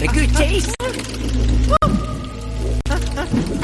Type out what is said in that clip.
had a good taste.